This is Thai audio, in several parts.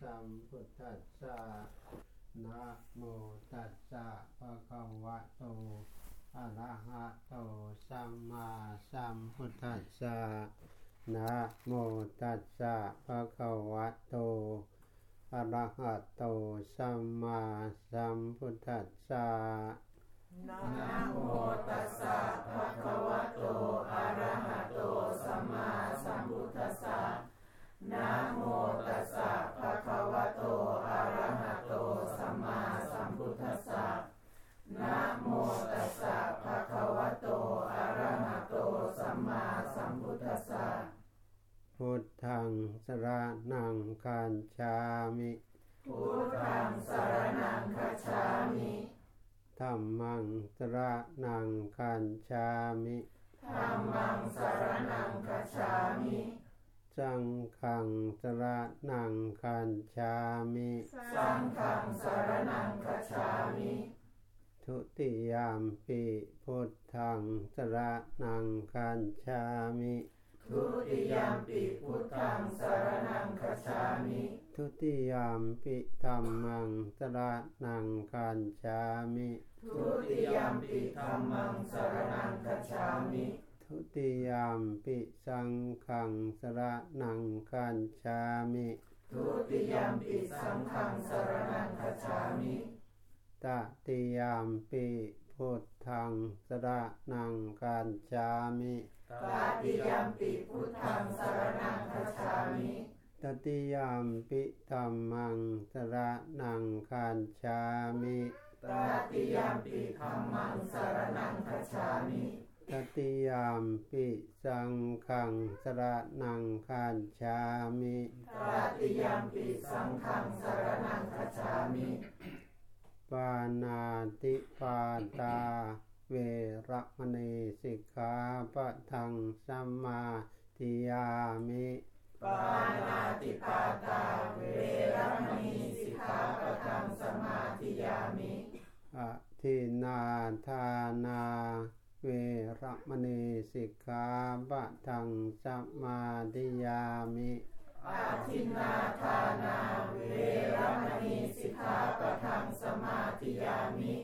สัมพุทธัสสะนะโมตัสสะภะคะวะโตอะระหะโตสัมมาสัมพุทธัสสะนะโมตัสสะภะคะวะโตอะระหะโตสัมมาสัมพุทธัสสะนะโมตัสสะภะคะวะโตอะระหะโตสัมมาสัมพุทธัสสะ นะโมตัสสะภะคะวะโต อะระหะโต สัมมาสัมพุทธัสสะนะโมตัสสะภะคะวะโต อะระหะโต สัมมาสัมพุทธัสสะ พุทธังสรนังคัญชามิพุทธังสรณังคัจฉามิธัมมังสรนังคัญชามิธัมมังสรณังคัจฉามิ สังฆังสรนังคัญชามิ สังฆังสรณังคัจฉามิ ทุติยามปิพุทธังสรนังคัญชามิทุติยามปิพุทธังสรณังคัจฉามิ ทุติยามปิธัมมังสรนังคัญชามิ ทุติยามปิธัมมังสรณังคัจฉามิ ทุติยามปิสังฆังสรนังคัญชามิทุติยามปิสังฆังสรณังคัจฉามิตติยามปิพุทธังสรนังคัญชามิตาติยามปิพุทธังสรณังคัจฉามิตติยามปิธัมมังสรนังคัญชามิตาติยามปิธัมมังสรณังคัจฉามิ ตติยามปิสังฆังสรนังคัญชามิตาติยามปิสังฆังสรณังคัจฉามิปานาติปาตา เวระมณีสิกขาปะทังสัมมาทิยามิปานาติปาตา เวรมณีสิกขาปะทังสมาธิยามิอะทินาทานา เวระมณีสิกขาปะทังสัมมาทิยามิอาทินนาทานาเวรมณีสิกขาปะทังสมาธิยามิ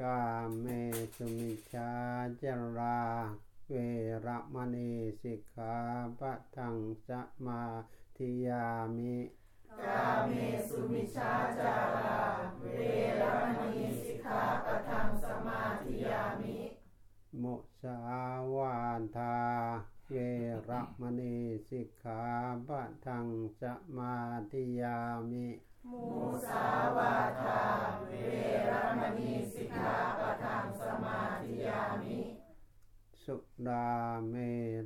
กาเมสุมิชาจารา เวระมณีสิกขาปะทังสัมมาทิยามิกาเมสุมิชาจารา เวรมณีสิกขาปะทังสมาธิยามิ มุสาวาทา เวระมณีสิกขาปะทังสัมมาทิยามิมุสาวาทา เวรมณีสิกขาปะทังสมาธิยามิ สุดาเม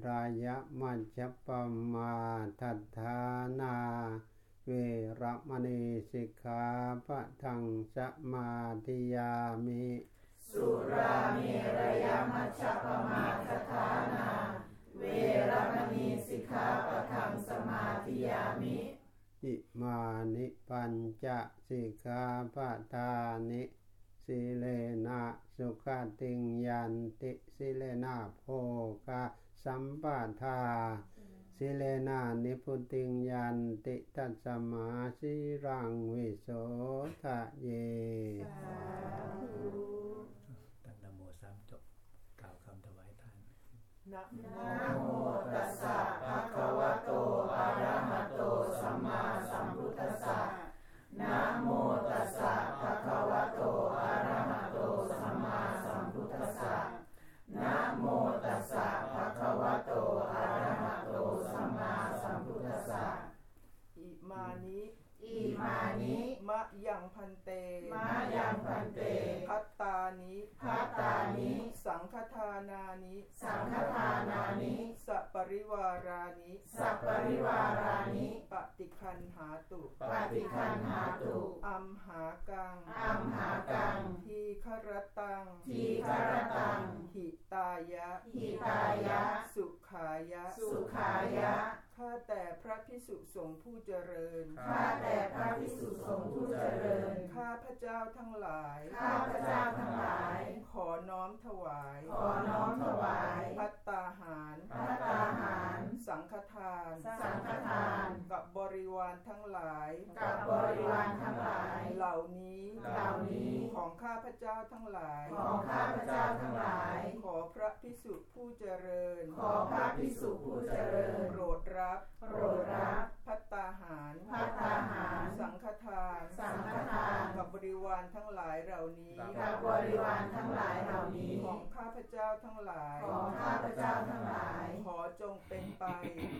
รายะมัจจปมาทัฏฐานา เวระมณีสิกขาปะทังสัมมาทิยามิ สุราเมระยมัชฌปมาทานา เวรมณีสิกขาปะทังสมาธิยามิอิมานิปัญจสิกขาปทานิสิเลนะสุขติงยันติสิเลนะโภคาสัมปทา สิเลนะนิพุติงยันติตัสมาสิรังวิโสทะเยตั้งนโมสามจบกล่าวคำถวายทานนะโมตัสสะภะคะวะโตอะระหะโตสัมมาสัมพุทธัสสะนะโมตัสสะภะคะวะโตอะระหะโตสัมมาสัมพุทธัสสะ นะโมตัสสะภะคะวะโตอะระหะโตสัมมาสัมพุทธัสสะอิมานิอิมานิมะยังพันเตมะยังพันเต พัตตานิพัตตานิ สังฆทานานิ สังฆทานานิ สัปริวารานิ สัพปริวารานิปฏิ คันหาตุปฏิคันหาตุอัมหากังอัมหากัง ทีครตัง ทีครตัง หิตายะ หิตายะ สุขายะ สุขายะ ข้าแต่พระพิสุสงฆ์ผู้เจริญ ข้าแต่พระภิกษุสงฆ์ผู้เจริญ ข้าพระเจ้าทั้งหลาย ข้าพระเจ้าทั้งหลาย ขอน้อมถวาย ขอน้อมถวาย พัตตาหาร พัตตาหาร สังฆทาน สังฆทาน กับบริวารทั้งหลาย กับบริวารทั้งหลาย เหล่านี้ เหล่านี้ ของข้าพระเจ้าทั้งหลาย ของข้าพเจ้าทั้งหลาย ขอพระพิสุผู้เจริญ ขอพระภิกษุผู้เจริญ โปรดรับับ โปรดรับ พัตตาหารภัตตาหาร สังฆทาน สังฆทาน กับบริวารทั้งหลายเหล่านี้ กับบริวารทั้งหลายเหล่านี้ ของข้าพเจ้าทั้งหลาย ของข้าพเจ้าทั้งหลาย ขอจงเป็นไป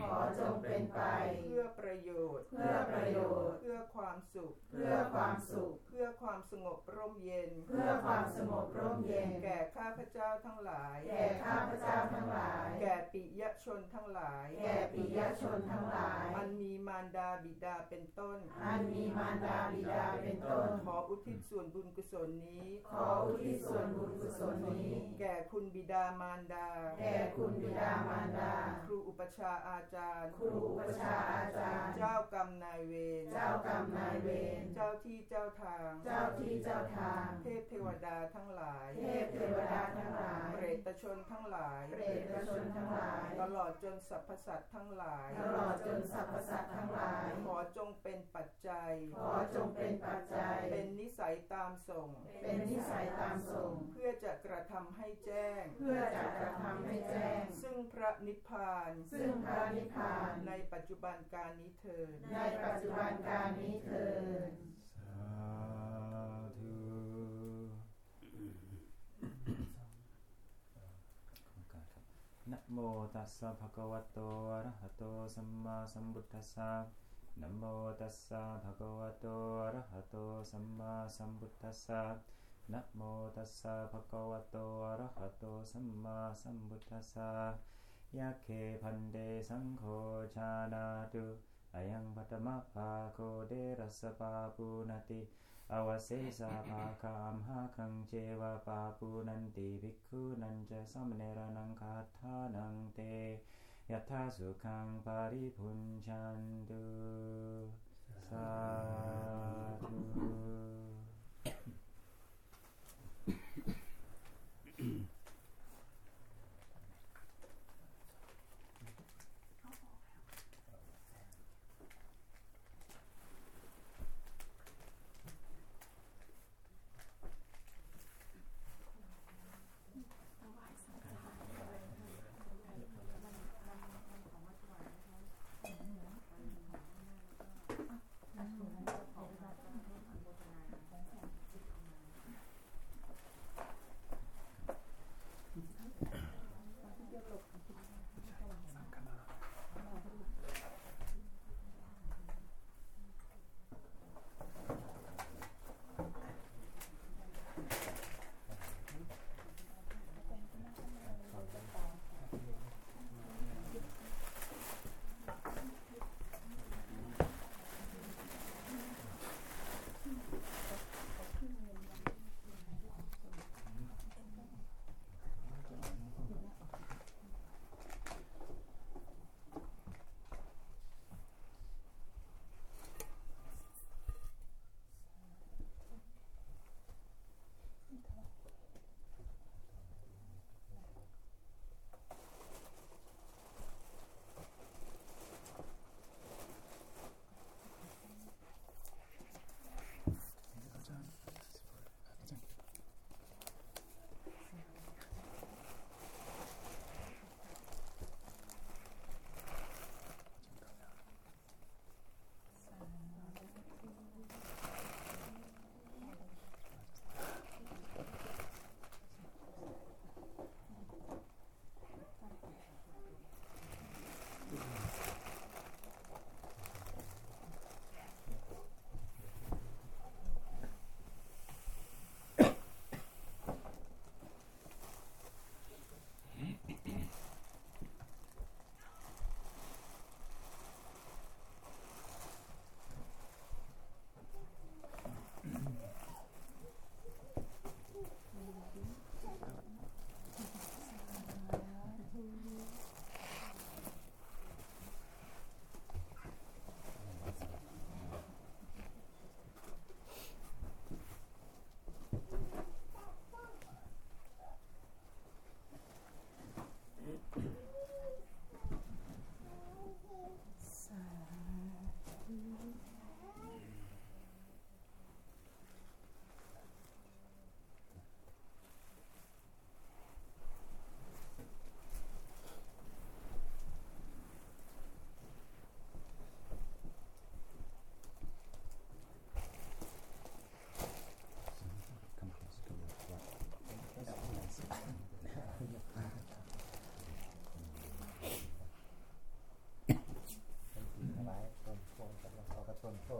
ขอจงเป็นไป เพื่อประโยชน์ เพื่อประโยชน์ เพื่อความสุข เพื่อความสุข เพื่อความสงบร่มเย็น เพื่อความสงบร่มเย็น แก่ข้าพเจ้าทั้งหลาย แก่ข้าพเจ้าทั้งหลาย แก่ปิยชนทั้งหลาย แก่ปิยชนทั้งหลาย อันมีมารดาบิดาเป็นต้น อันมีมารดาบิดาเป็นต้น ขออุทิศส่วนบุญกุศลนี้ ขออุทิศส่วนบุญกุศลนี้ แก่คุณบิดามารดา แก่คุณบิดามารดา ครูอุปชฌาย์อาจารย์ ครูอุปชฌาย์อาจารย์ เจ้ากรรมนายเวร เจ้ากรรมนายเวร เจ้าที่เจ้าทาง เจ้าที่เจ้าทาง เทพเทวดาทั้งหลาย เทพเทวดาทั้งหลาย เปรตชนทั้งหลาย เปรตชนทั้งหลาย ตลอดจนสรรพสัตว์ทั้งหลาย ตลอดจนสรรพสัตว์ทั้งหลาย ขอจงเป็นปัจจัย ขอจงเป็นปัจจัย เป็นนิสัยตามส่ง เป็นนิสัยตามส่ง เพื่อจะกระทำให้แจ้ง เพื่อจะกระทำให้แจ้ง ซึ่งพระนิพพาน ซึ่งพระนิพพาน ในปัจจุบันการนี้เถิดในปัจจุบันการนี้เถิดสาธุนะ โมตัสสะภะคะวะโตอะระหะโตสัมมาสัมพุทธัสสะนะโมตัสสะภะคะวะโตอะระหะโตสัมมาสัมพุทธัสสะนะโมตัสสะภะคะวะโตอะระหะโตสัมมาสัมพุทธัสสะยะเคพันเดสังโฆชานาตุอายังปัตมะภาโคเดรัสสะปาปูนาติ อวเสสาภาคามหาคังเจวะปาปูนันติภิกขุนันจะสัมเนรนังคาทานังเตยัตถาสุขังปาริพุญชันตุสาธุ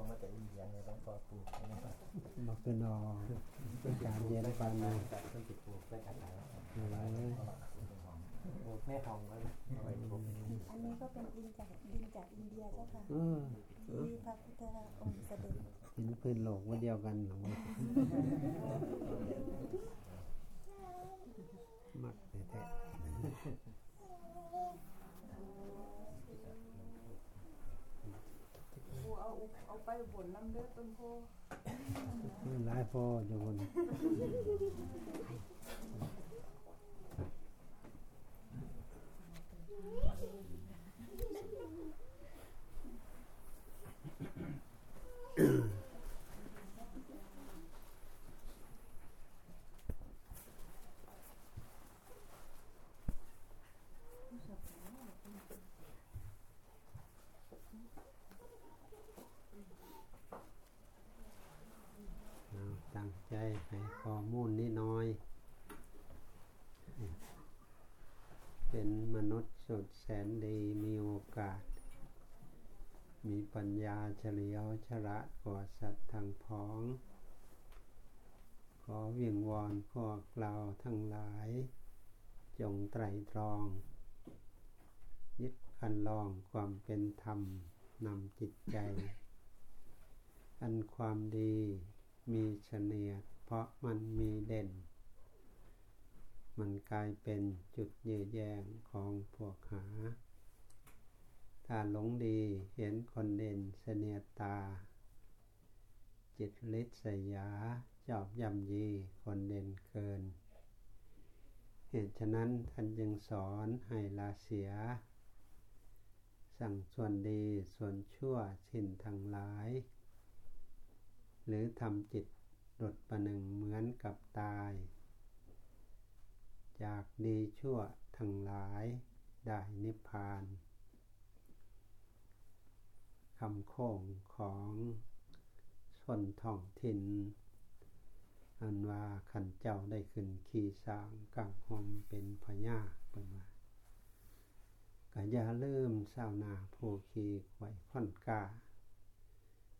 มาจากอินเดียเลยต้องพอปลูกนะครับมาคือนนอเป็นการเย็นปันนะจากต้นติดปลูกได้กันแล้วอะไรปลูกแม่ทองก็เอาไว้ปลูกอันนี้ก็เป็นดินจากดินจากอินเดียเจ้าค่ะที่พระพุทธองค์เสด็จหินพื้นโลกว่าเดียวกันหรอวะมักแต่แท้กู ไปบนน้ำเลือดต้นโพหลายพออยู่บน เอาตั้งใจให้ข้อมูลนิดหน้อย เป็นมนุษย์สุดแสนดีมีโอ กาส มีปัญญาเฉลียวฉลาดกว่าสัตว์ทั้งพ้อง ขอเวียงวอนพวกเราทั้งหลาย จงไตรตรอง ยึดคันลองความเป็นธรรมนำจิตใจ อันความดีมีเฉนียดเพราะมันมีเด่น มันกลายเป็นจุดเยืดแยงของพวกหา ถ้าหลงดีเห็นคนเด่นเสนียตา จิตลิษยาจอบยำยีคนเด่นเกิน เหตุฉะนั้นท่านจึงสอนให้ลาเสีย สั่งส่วนดีส่วนชั่วสิ้นทั้งหลาย หรือทำจิตหลดประหนึ่งเหมือนกับตาย จากดีชั่วทั้งหลายได้นิพพาน คำโค้งของชนท้องถิ่น อันว่าขันเจ้าได้ขึ้นขี่สางกังหอมเป็นพญาเป็นว่าก็อย่าลืมเศร้าวนาผู้ขี่ไว้ค่อนกา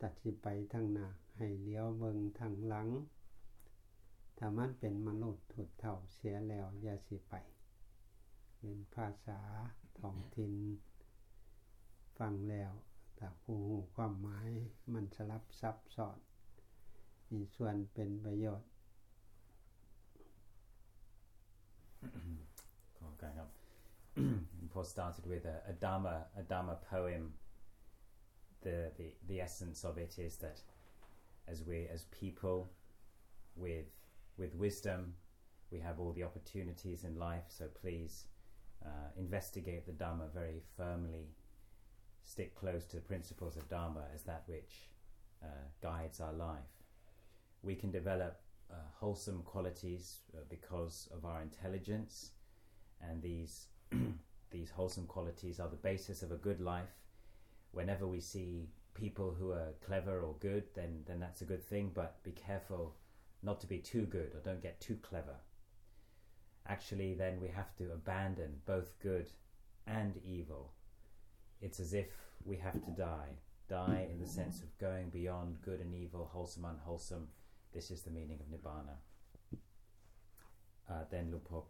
ตัดสิไปทางหน้าให้เลี้ยวเบิงทางหลังถ้ามันเป็นมนุษย์ถุดเท่าเสียแล้วอย่าสิไป เป็นภาษาท้องถิ่นฟังแล้ว แต่ผู้หูความหมายมันสลับซับซ้อน มีส่วนเป็นประโยชน์ Cool, going up. Paul started with a, a Dharma, a Dharma poem. The, the the essence of it is that as we as people with with wisdom, we have all the opportunities in life. So please uh, investigate the Dharma very firmly. Stick close to the principles of Dharma as that which uh, guides our life. We can develop uh, wholesome qualities uh, because of our intelligence, and these these wholesome qualities are the basis of a good life. Whenever we see people who are clever or good, then then that's a good thing. But be careful not to be too good or don't get too clever. Actually, then we have to abandon both good and evil It's as if we have to die. Die in the sense of going beyond good and evil, wholesome, unwholesome. This is the meaning of Nibbana. Uh, then Lupo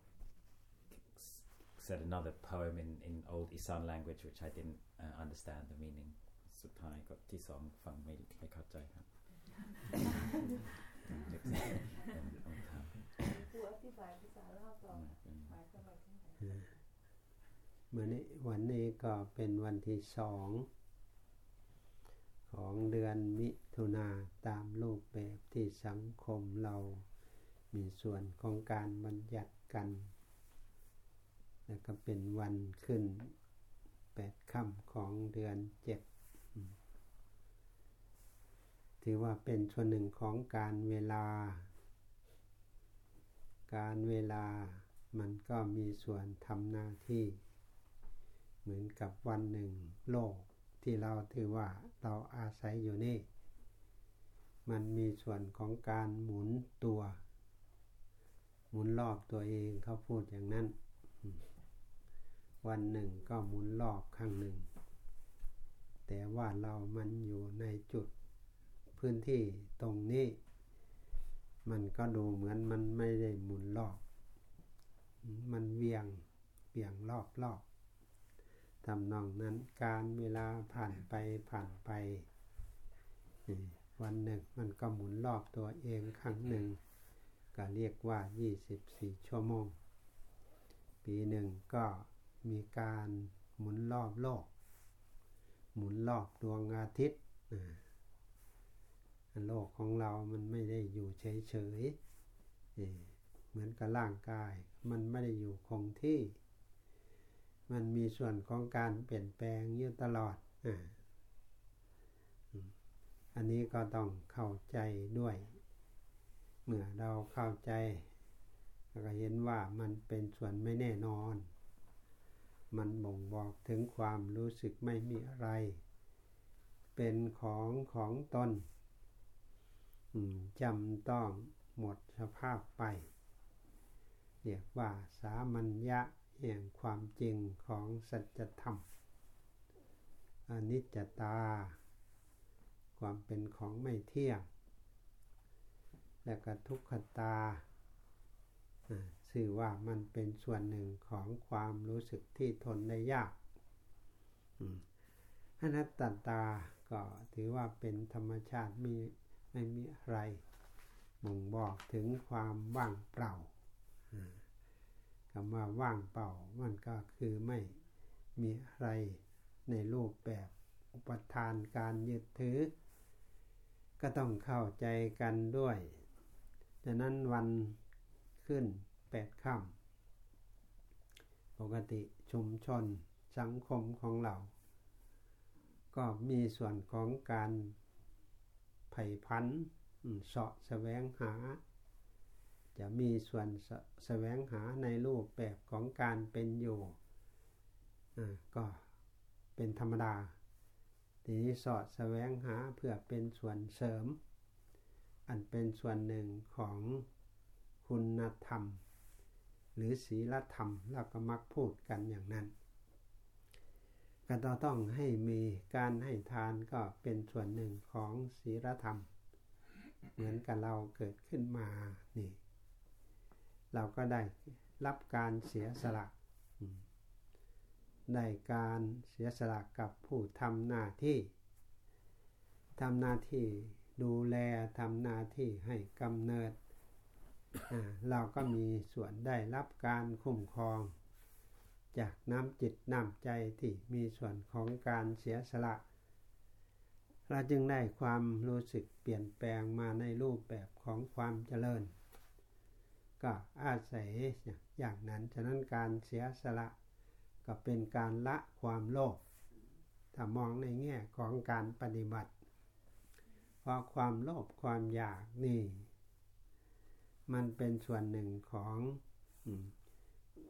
said another poem in, in old Isan language, which I didn't uh, understand the meaning. สุดท้ายก็ที่สองฟังไม่ไม่เข้าใจครับ ผู้อธิบายภาษาลาวต่อหมายความว่าจังได เ มื่อนี้วันนี้ก็เป็นวันที่สองของเดือนมิถุนาตามรูปแบบที่สังคมเรามีส่วนของการบัญญัติกัน แล้วก็เป็นวันขึ้นแปดค่ำของเดือนเจ็ดถือว่าเป็นส่วนหนึ่งของการเวลา การเวลามันก็มีส่วนทำหน้าที่ เหมือนกับวันหนึ่งโลกที่เราถือว่าเราอาศัยอยู่นี่ มันมีส่วนของการหมุนตัว หมุนรอบตัวเองเขาพูดอย่างนั้น วันหนึ่งก็หมุนรอบข้างหนึ่ง แต่ว่าเรามันอยู่ในจุดพื้นที่ตรงนี้ มันก็ดูเหมือนมันไม่ได้หมุนรอบ มันเวียงเบี่ยงรอบรอบ ทำนองนั้นการเวลาผ่านไปผ่านไป วันหนึ่งมันก็หมุนรอบตัวเองครั้งหนึ่ง ก็เรียกว่า 24 ชั่วโมง ปีหนึ่งก็มีการหมุนรอบโลก หมุนรอบดวงอาทิตย์โลกของเรามันไม่ได้อยู่เฉยๆเหมือนกับร่างกาย มันไม่ได้อยู่คงที่ มันมีส่วนของการเปลี่ยนแปลงอยู่ตลอดอันนี้ก็ต้องเข้าใจด้วย เมื่อเราเข้าใจก็เห็นว่ามันเป็นส่วนไม่แน่นอน มันบ่งบอกถึงความรู้สึกไม่มีอะไร เป็นของของตนจำต้องหมดสภาพไป เรียกว่าสามัญญะ แห่งความจริงของสัจธรรมอนิจจตา ความเป็นของไม่เที่ยง และก็ทุกขตาสื่อว่ามันเป็นส่วนหนึ่งของความรู้สึกที่ทนได้ยากอนัตตาก็ถือว่าเป็นธรรมชาติมีไม่มีอะไรบ่งบอกถึงความว่างเปล่า คำว่าว่างเปล่ามันก็คือไม่มีอะไรในรูปแบบอุปทานการยึดถือ ก็ต้องเข้าใจกันด้วยดังนั้นวันขึ้นแปดค่ำปกติชุมชนสังคมของเรา ก็มีส่วนของการไผ่พันเสาะแสวงหา จะมีส่วนแสวงหาในรูปแบบของการเป็นอยู่ก็เป็นธรรมดา ทีนี้สอดแสวงหาเพื่อเป็นส่วนเสริม อันเป็นส่วนหนึ่งของคุณธรรม หรือศีลธรรมเราก็มักพูดกันอย่างนั้นก็ต้องให้มีการให้ทานก็เป็นส่วนหนึ่งของศีลธรรม เหมือนกับเราเกิดขึ้นมานี่ เราก็ได้รับการเสียสละได้การเสียสละกับผู้ทำหน้าที่ทำหน้าที่ดูแลทำหน้าที่ให้กำเนิด เราก็มีส่วนได้รับการคุ้มครอง จากน้ำจิตน้ำใจที่มีส่วนของการเสียสละ เราจึงได้ความรู้สึกเปลี่ยนแปลงมาในรูปแบบของความเจริญ ก็อาศัยอย่างนั้น ฉะนั้นการเสียสละก็เป็นการละความโลภ ถ้ามองในแง่ของการปฏิบัติ เพราะความโลภความอยากนี่ มันเป็นส่วนหนึ่งของ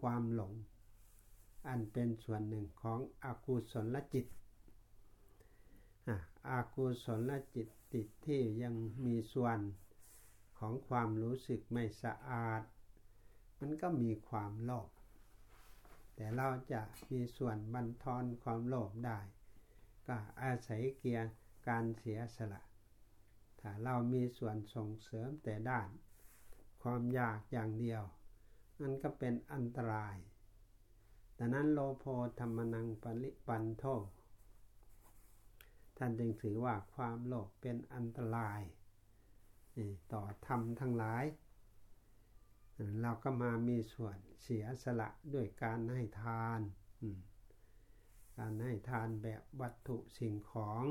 ความหลง อันเป็นส่วนหนึ่งของอากุศลจิตอากุศลจิตติดที่ยังมีส่วน ของความรู้สึกไม่สะอาด มันก็มีความโลภแต่เราจะมีส่วนบันทอนความโลภได้ ก็อาศัยเกียร์การเสียสละ ถ้าเรามีส่วนส่งเสริมแต่ด้าน ความอยากอย่างเดียวมันก็เป็นอันตรายดังนั้นโลโพธรรมนังปริปันโท ท่านจึงถือว่าความโลภเป็นอันตราย ต่อธรรมทั้งหลาย เราก็มามีส่วนเสียสละด้วยการให้ทาน การให้ทานแบบวัตถุสิ่งของ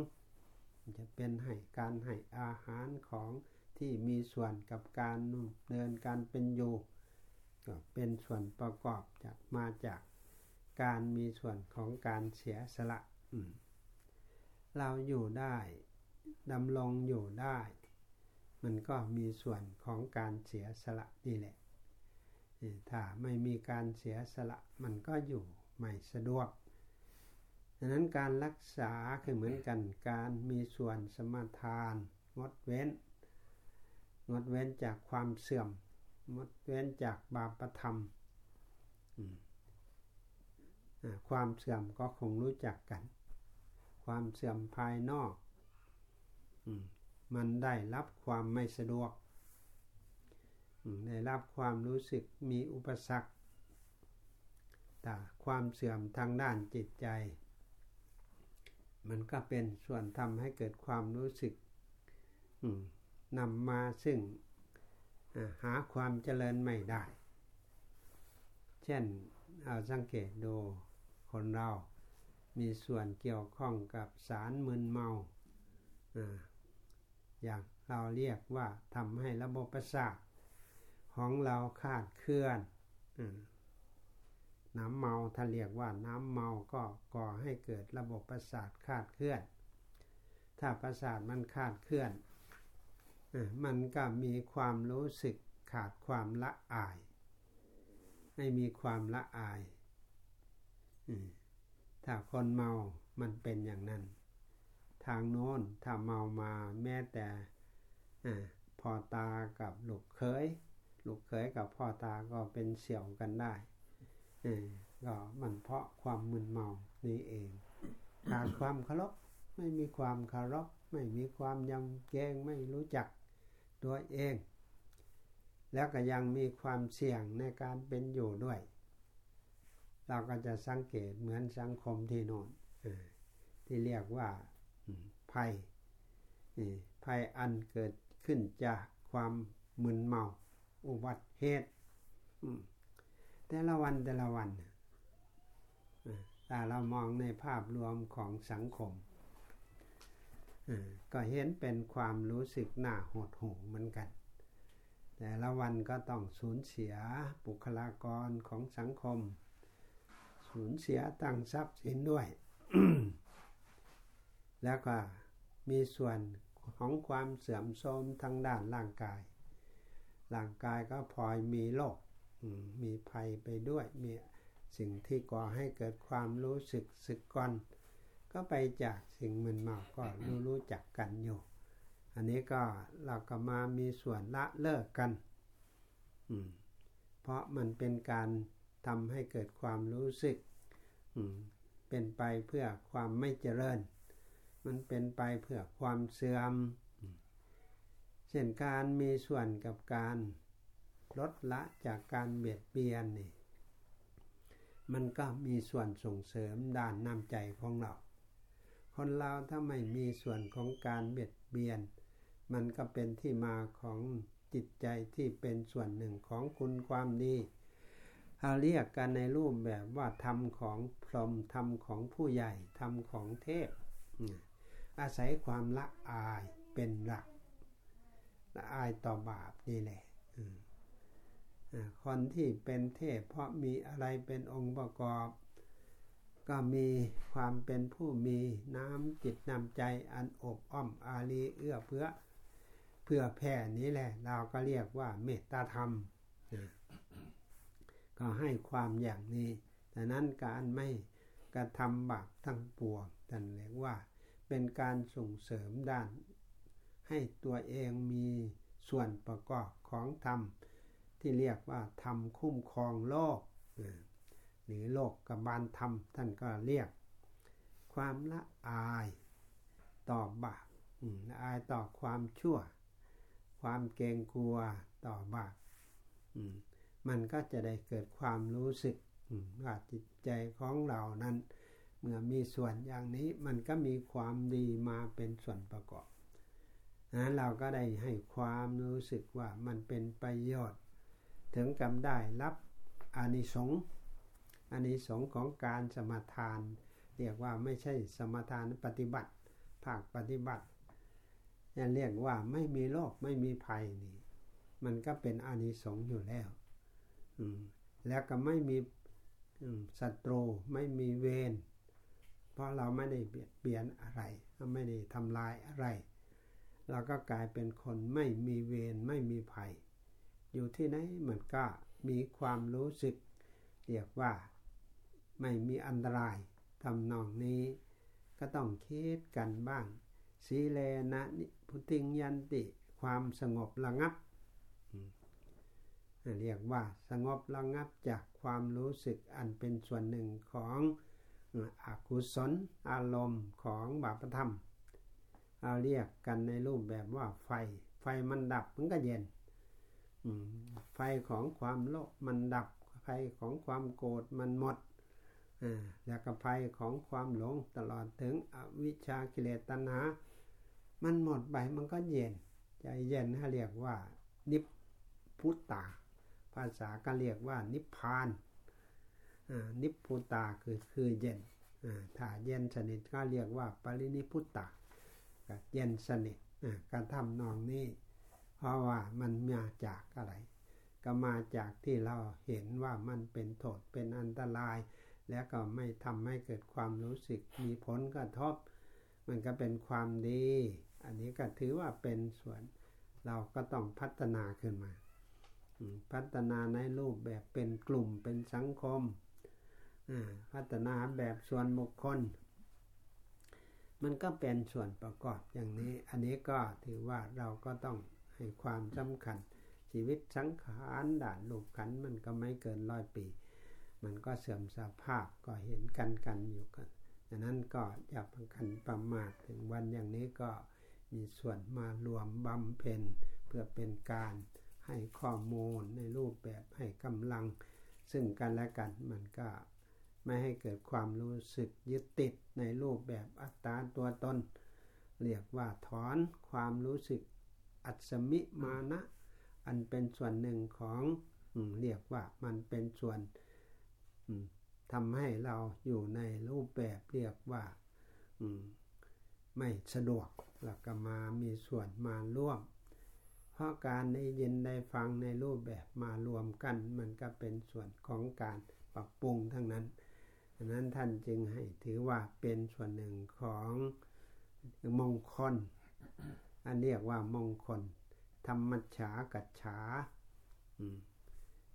จะเป็นให้การให้อาหารของที่มีส่วนกับการเดินการเป็นอยู่ก็เป็นส่วนประกอบจากมาจากการมีส่วนของการเสียสละเราอยู่ได้ดำรงอยู่ได้ มันก็มีส่วนของการเสียสละนี่แหละถ้าไม่มีการเสียสละมันก็อยู่ไม่สะดวกดังนั้นการรักษาคือเหมือนกันการมีส่วนสมาทาน งดเว้น งดเว้นจากความเสื่อม งดเว้นจากบาปธรรม ความเสื่อมก็คงรู้จักกัน ความเสื่อมภายนอก มันได้รับความไม่สะดวก ได้รับความรู้สึกมีอุปสรรคต่ความเสื่อมทางด้านจิตใจ มันก็เป็นส่วนทำให้เกิดความรู้สึกนำมาซึ่งหาความเจริญไม่ได้ เช่นเอาสังเกตดูคนเรา มีส่วนเกี่ยวข้องกับสารมึนเมา อย่างเราเรียกว่าทำให้ระบบประสาทของเราขาดเคลื่อนน้ำเมาถ้าเรียกว่าน้ำเมาก็ก่อให้เกิดระบบประสาทขาดเคลื่อน ถ้าประสาทมันขาดเคลื่อน มันก็มีความรู้สึกขาดความละอายไม่มีความละอาย ถ้าคนเมามันเป็นอย่างนั้น ทางโน้นถ้าเมามาแม้แต่พอตากับลูกเคยลูกเคยกับพ่อตาก็เป็นเสี่ยวกันได้ก็มันเพราะความมึนเมานี่เองขาดความเคารพไม่มีความเคารพไม่มีความยำเกรงไม่รู้จักตัวเอง แล้วก็ยังมีความเสี่ยงในการเป็นอยู่ด้วย เราก็จะสังเกตเหมือนสังคมที่โน่นที่เรียกว่า ภัยภัยอันเกิดขึ้นจากความมึนเมา อุบัติเหตุแต่ละวันแต่ละวันถ้าเรามองในภาพรวมของสังคม ก็เห็นเป็นความรู้สึกหน้าหดหูเหมือนกัน แต่ละวันก็ต้องสูญเสียบุคลากรของสังคม สูญเสียตังทรัพย์สินด้วย แล้วก็มีส่วนของความเสื่อมโทรมทางด้านร่างกาย ร่างกายก็พลอยมีโรคมีภัยไปด้วย มีสิ่งที่ก่อให้เกิดความรู้สึกสึกก่อน ก็ไปจากสิ่งมึนเมาก็รู้รู้จักกันอยู่ อันนี้ก็เราก็มามีส่วนละเลิกกัน เพราะมันเป็นการทำให้เกิดความรู้สึก เป็นไปเพื่อความไม่เจริญ มันเป็นไปเพื่อความเสื่อมเช่นการมีส่วนกับการลดละจากการเบียดเบียนนี่มันก็มีส่วนส่งเสริมด้านน้ำใจของเรา คนเราถ้าไม่มีส่วนของการเบียดเบียน มันก็เป็นที่มาของจิตใจที่เป็นส่วนหนึ่งของคุณความดีเราเรียกกันในรูปแบบว่าธรรมของพรหมธรรมของผู้ใหญ่ธรรมของเทพ อาศัยความละอายเป็นหลักละอายต่อบาปนี่แหละคนที่เป็นเทพเพราะมีอะไรเป็นองค์ประกอบ ก็มีความเป็นผู้มีน้ำจิตน้ำใจอันอบอ้อมอารีเอื้อเพื่อเพื่อแผ่นี้แหละ เราก็เรียกว่าเมตตาธรรม ก็ให้ความอย่างนี้แต่นั้นการไม่กระทำบาปทั้งปวงท่านเรียกว่า เป็นการส่งเสริมด้าน ให้ตัวเองมีส่วนประกอบของธรรม ที่เรียกว่าธรรมคุ้มครองโลก หรือโลกกับบานธรรมท่านก็เรียก ความละอายต่อบาปละอายต่อความชั่ว ความเกรงกลัวต่อบาปมันก็จะได้เกิดความรู้สึกว่าจิตใจของเรานั้น มื่อมีส่วนอย่างนี้มันก็มีความดีมาเป็นส่วนประกอบนั้นเราก็ได้ให้ความรู้สึกว่ามันเป็นประโยชน์ ถึงกับได้รับอานิสงส์อันนี้สงของการสมทาน เรียกว่าไม่ใช่สมทานปฏิบัติ ภาคปฏิบัตินี่เรียกว่าไม่มีโรคไม่มีภัยนี่ มันก็เป็นอานิสงส์อยู่แล้วแล้วก็ไม่มีศัตรูไม่มีเวร เพราะเราไม่ได้เบียดเบียนอะไร ไม่ได้ทำลายอะไร เราก็กลายเป็นคนไม่มีเวรไม่มีภัย อยู่ที่ไหนมันก็มีความรู้สึก เรียกว่าไม่มีอันตรายทำนองนี้ ก็ต้องคิดกันบ้าง สีเลนะนิพุติงยันติความสงบระงับเรียกว่าสงบระงับจากความรู้สึกอันเป็นส่วนหนึ่งของ อกุศลอารมณ์ของบาปธรรมเราเรียกกันในรูปแบบว่าไฟ ไฟมันดับมันก็เย็นไฟของความโลภมันดับ ไฟของความโกรธมันหมดแล้วก็ไฟของความหลงตลอดถึงอวิชชากิเลสตัณหา มันหมดไปมันก็เย็น ใจเย็นเขาเรียกว่า นิพพุตตา ภาษาก็เรียกว่านิพพาน นิพพุตาคือคือเย็นถ้าเย็นสนิทก็เรียกว่าปรินิพุตตาเย็นสนิทการทำนองนี้ เพราะว่ามันมาจากอะไร ก็มาจากที่เราเห็นว่ามันเป็นโทษเป็นอันตราย แล้วก็ไม่ทำให้เกิดความรู้สึกมีผลกระทบ มันก็เป็นความดี อันนี้ก็ถือว่าเป็นส่วนเราก็ต้องพัฒนาขึ้นมา พัฒนาในรูปแบบเป็นกลุ่มเป็นสังคม พัฒนาแบบส่วนบุคคล มันก็เป็นส่วนประกอบอย่างนี้ อันนี้ก็ถือว่าเราก็ต้องให้ความสำคัญ ชีวิตสังขารด่านลูกขันมันก็ไม่เกินร้อยปี มันก็เสื่อมสภาพก็เห็นกันกันอยู่กันดังนั้นก็อย่าพังคันประมาทถึงวันอย่างนี้ก็มีส่วนมารวมบำเพ็ญเพื่อเป็นการให้ข้อมูลในรูปแบบให้กำลัง ซึ่งกันและกันมันก็ ไม่ให้เกิดความรู้สึกยึดติดในรูปแบบอัตตาตัวตน เรียกว่าถอนความรู้สึกอัศมิมานะ อันเป็นส่วนหนึ่งของเรียกว่ามันเป็นส่วนทำให้เราอยู่ในรูปแบบเรียกว่าไม่สะดวกแล้วก็มามีส่วนมาร่วม เพราะการได้ยินได้ฟังในรูปแบบมารวมกัน มันก็เป็นส่วนของการปรับปรุงทั้งนั้น ดังนั้นท่านจึงให้ถือว่าเป็นส่วนหนึ่งของมงคล อันเรียกว่ามงคล ธรรมฉากัจฉา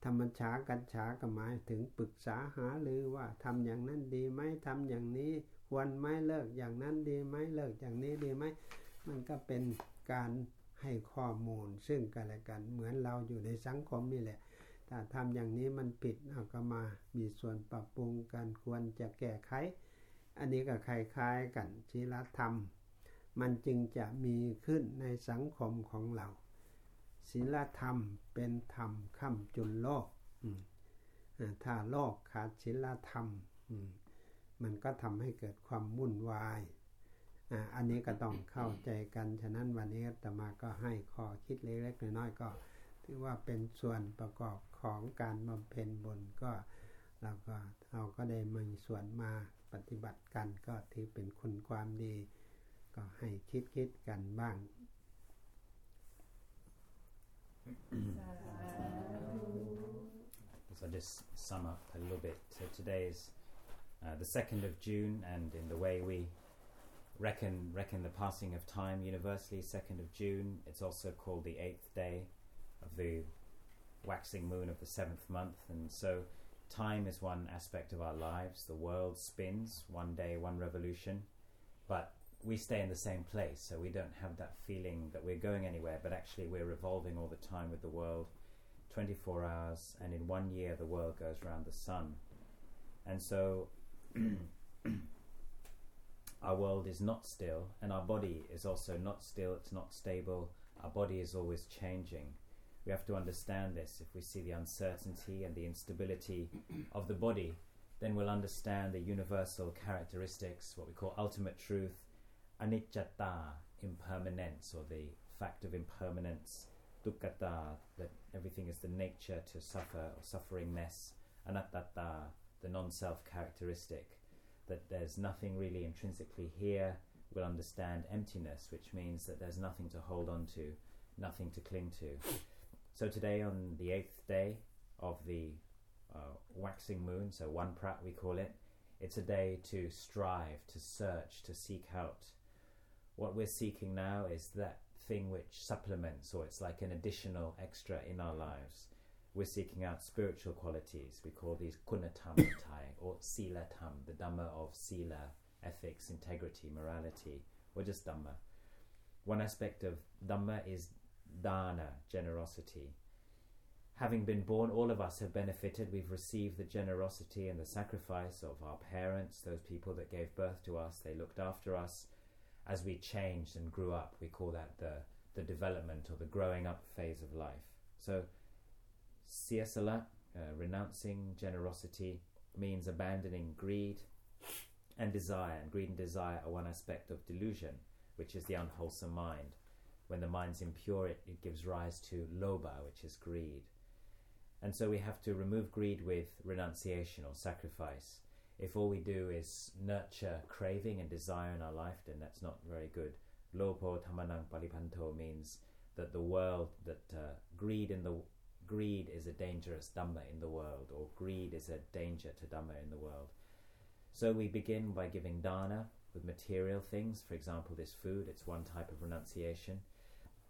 ธรรมฉากัจฉาก็หมายถึงปรึกษาหาหรือว่าทำอย่างนั้นดีไหมทำอย่างนี้ควรไหมเลิกอย่างนั้นดีไหมเลิกอย่างนี้ดีไหมมันก็เป็นการให้ข้อมูลซึ่งกันและกันเหมือนเราอยู่ในสังคมนี่แหละ ถ้าทำอย่างนี้มันผิดเอาก็มา มีส่วนปรับปรุงกันควรจะแก้ไข อันนี้ก็คล้ายๆกันศีลธรรม มันจึงจะมีขึ้นในสังคมของเราศีลธรรมเป็นธรรมค้ำจุนโลกถ้าโลกขาดศีลธรรม มันก็ทำให้เกิดความวุ่นวายอันนี้ก็ต้องเข้าใจกัน ฉะนั้นวันนี้ตมาก็ให้ข้อคิดเล็กๆน้อยๆก็ ถือว่าเป็นส่วนประกอบ ของการบำเพ็ญบุญก็เราก็เราก็ได้มีส่วนมาปฏิบัติกันก็ถือเป็นคุณความดี ก็ให้คิดคิดกันบ้าง So just sum up a little bit. So today is uh, the second of June, and in the way we reckon reckon the passing of time universally, second of June. It's also called the eighth day of the waxing moon of the seventh month, and so time is one aspect of our lives. The world spins. One day, one revolution, but we stay in the same place, so we don't have that feeling that we're going anywhere, but actually we're revolving all the time with the world 24 hours, and in one year the world goes around the sun. And so our world is not still, and our body is also not still, it's not stable, our body is always changing we have to understand this. If we see the uncertainty and the instability of the body, then we'll understand the universal characteristics, what we call ultimate truth, anicca, impermanence, or the fact of impermanence, dukkata, that everything is the nature to suffer or sufferingness, anattata, the non self characteristic, that there's nothing really intrinsically here. We'll understand emptiness, which means that there's nothing to hold on to, nothing to cling to. So today, on the eighth day of the uh, waxing moon, so one prat we call it, it's a day to strive, to search, to seek out. What we're seeking now is that thing which supplements, or it's like an additional extra in our lives. We're seeking out spiritual qualities. We call these kunatam or sila tam, the dhamma of sila, ethics, integrity, morality, or just dhamma. One aspect of dhamma is dana, generosity. having been born, all of us have benefited. We've received the generosity and the sacrifice of our parents, those people that gave birth to us. They looked after us as we changed and grew up. We call that the, the development or the growing up phase of life. So, siasala, uh, renouncing generosity, means abandoning greed and desire. And greed and desire are one aspect of delusion, which is the unwholesome mind. When the mind's impure, it, it gives rise to loba, which is greed. And so we have to remove greed with renunciation or sacrifice. If all we do is nurture craving and desire in our life, then that's not very good. Lopo tamanang palipanto means that the world, that uh, greed in the greed is a dangerous dhamma in the world, or greed is a danger to dhamma in the world. So we begin by giving dana with material things, for example, this food, it's one type of renunciation.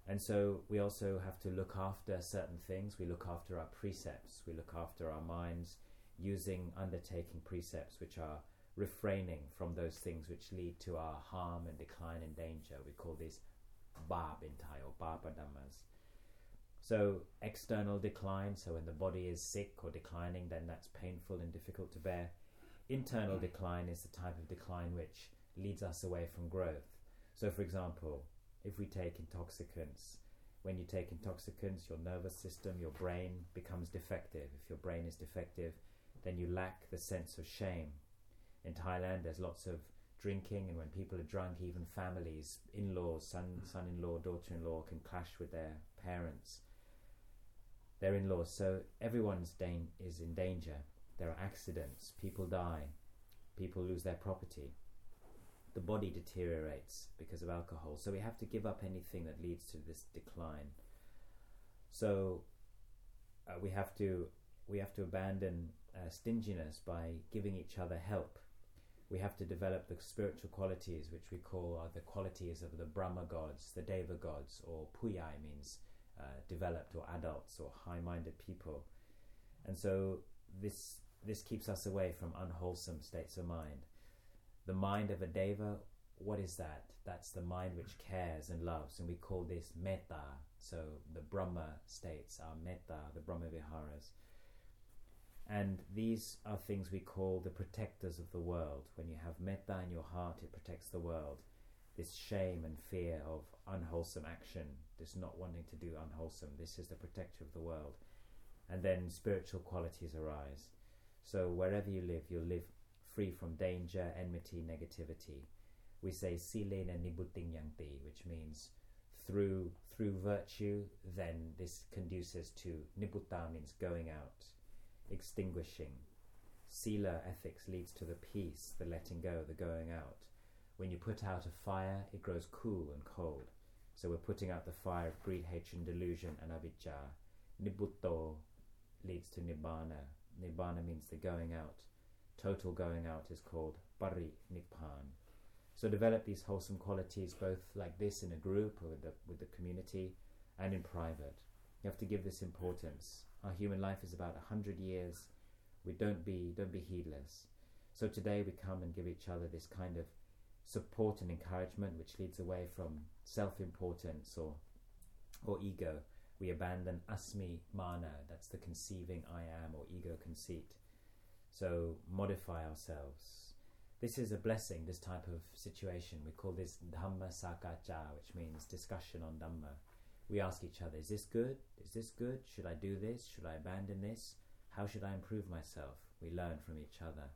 And so we also have to look after certain things. We look after our precepts, we look after our minds, using undertaking precepts which are refraining from those things which lead to our harm and decline and danger. We call these Thai or dhammas. So external decline, so when the body is sick or declining, then that's painful and difficult to bear. Internal decline is the type of decline which leads us away from growth. So, for example, if we take intoxicants, when you take intoxicants, your nervous system, your brain becomes defective. If your brain is defective, then you lack the sense of shame. In Thailand, there's lots of drinking, and when people are drunk, even families, in laws, son, son in law, daughter in law, can clash with their parents, their in laws. So everyone's is in danger. There are accidents, people die, people lose their property. The body deteriorates because of alcohol. So we have to give up anything that leads to this decline. So uh, we have to we have to abandon uh, stinginess by giving each other help. We have to develop the spiritual qualities, which we call are the qualities of the Brahma gods, the Deva gods, or Puyai means uh, developed or adults or high-minded people. And so this this keeps us away from unwholesome states of mind. The mind of a Deva, what is that? That's the mind which cares and loves, and we call this metta. So the Brahma states are metta, the Brahma viharas. And these are things we call the protectors of the world. When you have metta in your heart, it protects the world. This shame and fear of unwholesome action, this not wanting to do unwholesome, this is the protector of the world. And then spiritual qualities arise. So wherever you live, you'll live free from danger, enmity, negativity. We say silena nibuting yanti, which means through through virtue, then this conduces to nibutta means going out, extinguishing. Sila ethics leads to the peace, the letting go, the going out. When you put out a fire, it grows cool and cold. So we're putting out the fire of greed, hatred, and delusion, and avijja. Nibutto leads to nibbana. Nibbana means the going out. Total going out is called pari nippan. So develop these wholesome qualities both like this in a group or with the, with the community and in private. You have to give this importance. Our human life is about a hundred years. We don't be don't be heedless. So today we come and give each other this kind of support and encouragement which leads away from self-importance or or ego. We abandon asmi mana, that's the conceiving I am or ego conceit. So modify ourselves. This is a blessing, this type of situation. We call this Dhamma Sakacha, which means discussion on Dhamma. We ask each other, is this good? Is this good? Should I do this? Should I abandon this? How should I improve myself? We learn from each other.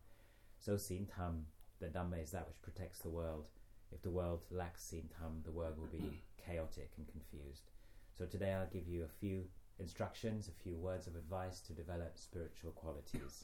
So Sin Tham, the Dhamma is that which protects the world. If the world lacks Sin Tham, the world will be chaotic and confused. So today I'll give you a few instructions, a few words of advice to develop spiritual qualities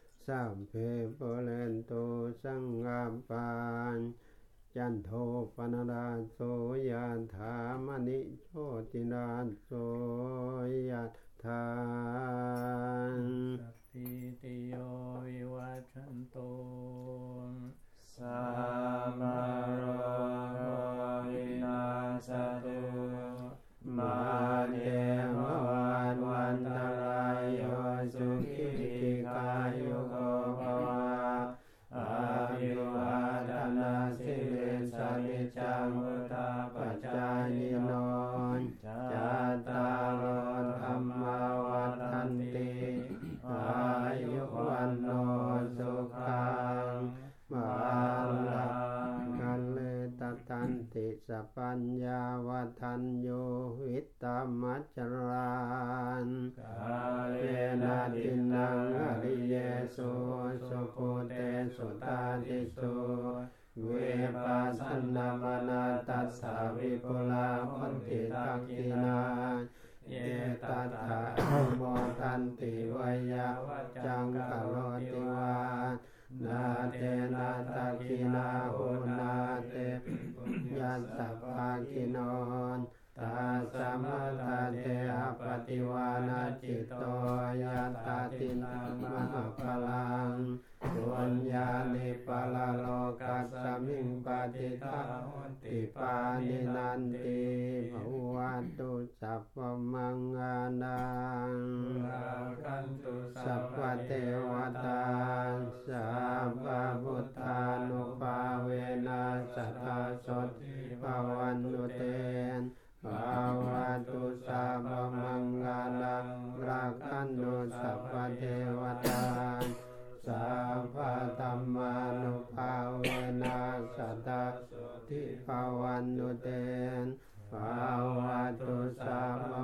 สาคารังเอวามเปวิโตตินังเปเมวะสามิสันตุสัมเพปเรนโตสังกาปานจันโทปนราโสยานถามณิโชตินาโสย จิตโตยัตตาตินังมหาพลังสุญญาณิปะละโลกัสสมิงปฏิทาหุติปานินันติภวัตุสัพพมังกานังกันตุสัพพเทวตาสัพพพุทธานุภาเวนัสสทธาสดภวันตุเตนภาวตุสัพพม เทวตาสัพพธรรมานุภาเวนัสัตาทิภาวันตุเตนภาวะตุสัพพ